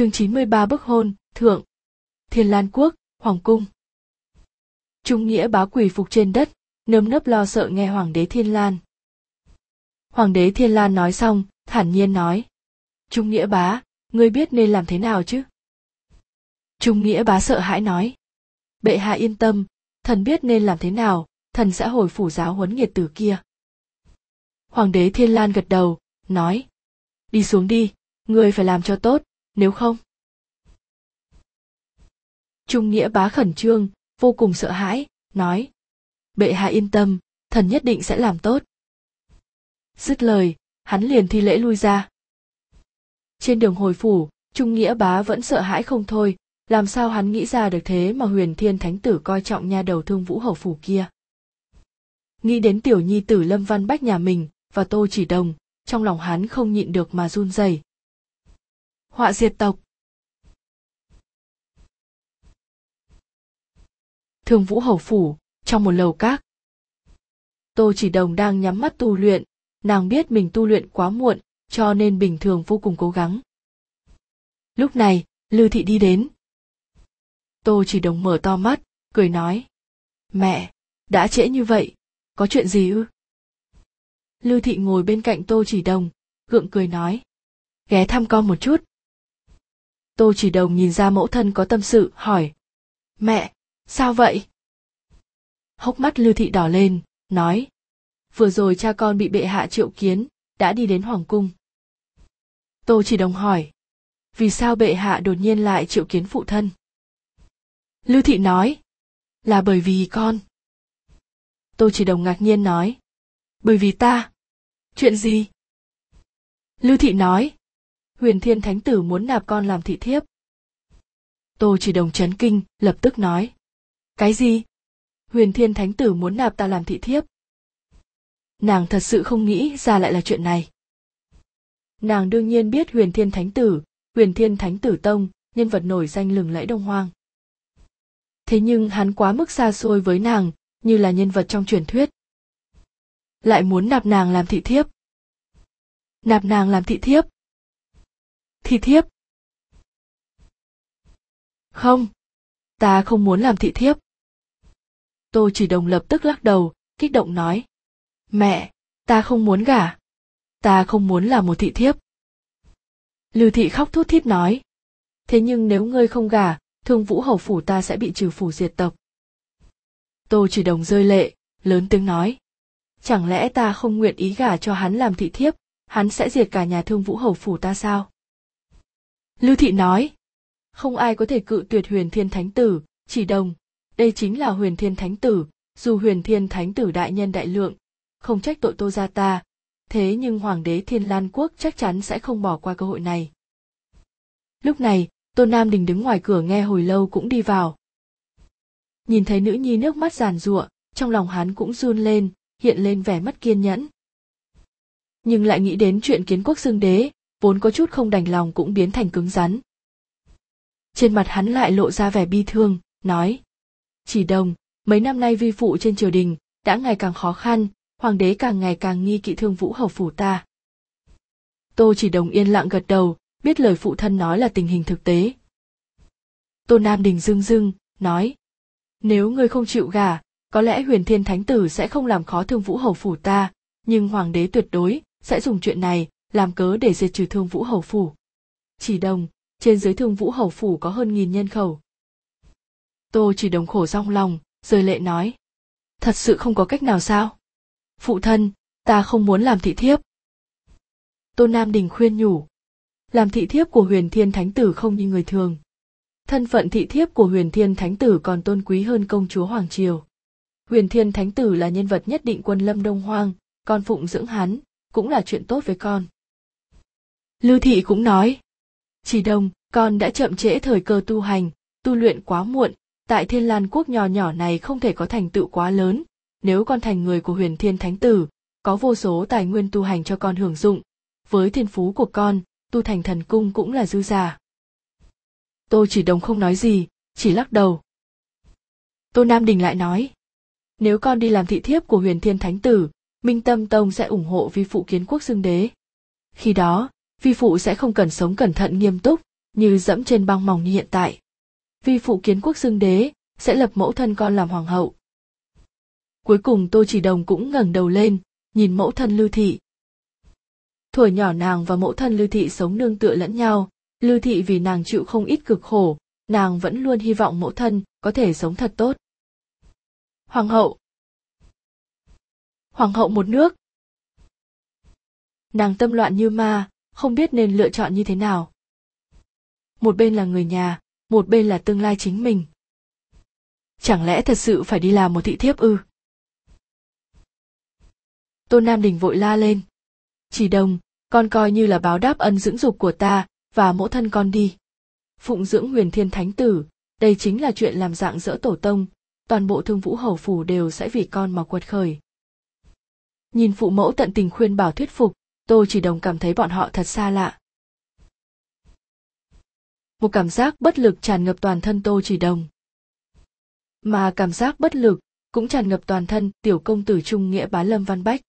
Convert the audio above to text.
chương 93 bức hôn, thượng. Thiên Lan Quốc, Hoàng Cung. Trung nghĩa bá quỳ phục trên đất, nơm nớp lo sợ nghe Hoàng đế Thiên Lan. Hoàng đế Thiên Lan nói xong, thản nhiên nói. Trung nghĩa bá, ngươi biết nên làm thế nào chứ? Trung nghĩa bá sợ hãi nói. Bệ hạ yên tâm, thần biết nên làm thế nào, thần sẽ hồi phủ giáo huấn nghiệt tử kia. Hoàng đế Thiên Lan gật đầu, nói. Đi xuống đi, ngươi phải làm cho tốt, nếu không? Trung nghĩa bá khẩn trương, vô cùng sợ hãi, nói, bệ hạ yên tâm, thần nhất định sẽ làm tốt. Dứt lời, hắn liền thi lễ lui ra. Trên đường hồi phủ, trung nghĩa bá vẫn sợ hãi không thôi, làm sao hắn nghĩ ra được thế mà huyền thiên thánh tử coi trọng nha đầu thương vũ hầu phủ kia. Nghĩ đến tiểu nhi tử lâm văn bách nhà mình và tô chỉ đồng, trong lòng hắn không nhịn được mà run rẩy họa diệt tộc. Thương vũ hầu phủ, trong một lầu các. Tô chỉ đồng đang nhắm mắt tu luyện. Nàng biết mình tu luyện quá muộn, cho nên bình thường vô cùng cố gắng. Lúc này lư thị đi đến. Tô chỉ đồng mở to mắt, cười nói. Mẹ, đã trễ như vậy, có chuyện gì ư? Lư thị ngồi bên cạnh tô chỉ đồng, gượng cười nói. Ghé thăm con một chút tô chỉ đồng nhìn ra mẫu thân có tâm sự, hỏi. Mẹ, sao vậy? Hốc mắt lưu thị đỏ lên, nói. Vừa rồi cha con bị bệ hạ triệu kiến, đã đi đến hoàng cung. Tô chỉ đồng hỏi. Vì sao bệ hạ đột nhiên lại triệu kiến phụ thân? Lưu thị nói. Là bởi vì con. Tô chỉ đồng ngạc nhiên nói. Bởi vì ta. Chuyện gì? Lưu thị nói huyền thiên thánh tử muốn nạp con làm thị thiếp. Tô chỉ đồng chấn kinh, lập tức nói. Cái gì? Huyền thiên thánh tử muốn nạp ta làm thị thiếp. Nàng thật sự không nghĩ ra lại là chuyện này. Nàng đương nhiên biết huyền thiên thánh tử, huyền thiên thánh tử tông, nhân vật nổi danh lừng lẫy đông hoang. Thế nhưng hắn quá mức xa xôi với nàng, như là nhân vật trong truyền thuyết. Lại muốn nạp nàng làm thị thiếp. Nạp nàng làm thị thiếp thị thiếp. Không, ta không muốn làm thị thiếp. Tô chỉ đồng lập tức lắc đầu, kích động nói. Mẹ, ta không muốn gả. Ta không muốn là một thị thiếp. Lưu thị khóc thút thít nói. Thế nhưng nếu ngươi không gả, thương vũ hầu phủ ta sẽ bị trừ phủ diệt tộc. Tô chỉ đồng rơi lệ, lớn tiếng nói. Chẳng lẽ ta không nguyện ý gả cho hắn làm thị thiếp, hắn sẽ diệt cả nhà thương vũ hầu phủ ta sao? Lưu thị nói, không ai có thể cự tuyệt huyền thiên thánh tử, chỉ đồng. Đây chính là huyền thiên thánh tử. Dù huyền thiên thánh tử đại nhân đại lượng, không trách tội tô gia ta. Thế nhưng hoàng đế thiên lan quốc chắc chắn sẽ không bỏ qua cơ hội này. Lúc này tô nam đình đứng ngoài cửa nghe hồi lâu cũng đi vào. Nhìn thấy nữ nhi nước mắt giàn giụa, trong lòng hắn cũng run lên, hiện lên vẻ mất kiên nhẫn. Nhưng lại nghĩ đến chuyện kiến quốc xưng đế vốn có chút không đành lòng cũng biến thành cứng rắn. Trên mặt hắn lại lộ ra vẻ bi thương, nói, chỉ đồng, mấy năm nay vi phụ trên triều đình đã ngày càng khó khăn, hoàng đế càng ngày càng nghi kỵ thương vũ hầu phủ ta. Tô chỉ đồng yên lặng gật đầu, biết lời phụ thân nói là tình hình thực tế. Tô nam đình dưng dưng nói, nếu ngươi không chịu gả, có lẽ huyền thiên thánh tử sẽ không làm khó thương vũ hầu phủ ta, nhưng hoàng đế tuyệt đối sẽ dùng chuyện này làm cớ để diệt trừ thương vũ hầu phủ. Chỉ đồng, trên dưới thương vũ hầu phủ có hơn nghìn nhân khẩu. Tô chỉ đồng khổ rong lòng, rơi lệ nói, thật sự không có cách nào sao? Phụ thân, ta không muốn làm thị thiếp. Tô nam đình khuyên nhủ, làm thị thiếp của huyền thiên thánh tử không như người thường. Thân phận thị thiếp của huyền thiên thánh tử còn tôn quý hơn công chúa hoàng triều. Huyền thiên thánh tử là nhân vật nhất định quân lâm đông hoang, con phụng dưỡng hắn, cũng là chuyện tốt với con lưu thị cũng nói, chỉ đồng, con đã chậm trễ thời cơ tu hành, tu luyện quá muộn, tại thiên lan quốc nhỏ nhỏ này không thể có thành tựu quá lớn. Nếu con thành người của huyền thiên thánh tử, có vô số tài nguyên tu hành cho con hưởng dụng. Với thiên phú của con, tu thành thần cung cũng là dư giả. Tô chỉ đồng không nói gì, chỉ lắc đầu. Tô nam đình lại nói, nếu con đi làm thị thiếp của huyền thiên thánh tử, minh tâm tông sẽ ủng hộ vi phụ kiến quốc xưng đế. Khi đó vi phụ sẽ không cần sống cẩn thận nghiêm túc, như dẫm trên băng mỏng như hiện tại. Vi phụ kiến quốc xưng đế, sẽ lập mẫu thân con làm hoàng hậu. Cuối cùng tô chỉ đồng cũng ngẩng đầu lên, nhìn mẫu thân lưu thị. Thuở nhỏ nàng và mẫu thân lưu thị sống nương tựa lẫn nhau, lưu thị vì nàng chịu không ít cực khổ, nàng vẫn luôn hy vọng mẫu thân có thể sống thật tốt. Hoàng hậu. Hoàng hậu một nước. Nàng tâm loạn như ma không biết nên lựa chọn như thế nào. Một bên là người nhà, một bên là tương lai chính mình. Chẳng lẽ thật sự phải đi làm một thị thiếp ư? Tôn nam đình vội la lên. Chỉ đồng, con coi như là báo đáp ân dưỡng dục của ta và mẫu thân con đi. Phụng dưỡng huyền thiên thánh tử, đây chính là chuyện làm dạng dỡ tổ tông. Toàn bộ thương vũ hầu phủ đều sẽ vì con mà quật khởi. Nhìn phụ mẫu tận tình khuyên bảo thuyết phục tô chỉ đồng cảm thấy bọn họ thật xa lạ. Một cảm giác bất lực tràn ngập toàn thân tô chỉ đồng. Mà cảm giác bất lực cũng tràn ngập toàn thân tiểu công tử trung nghĩa bá lâm văn bách.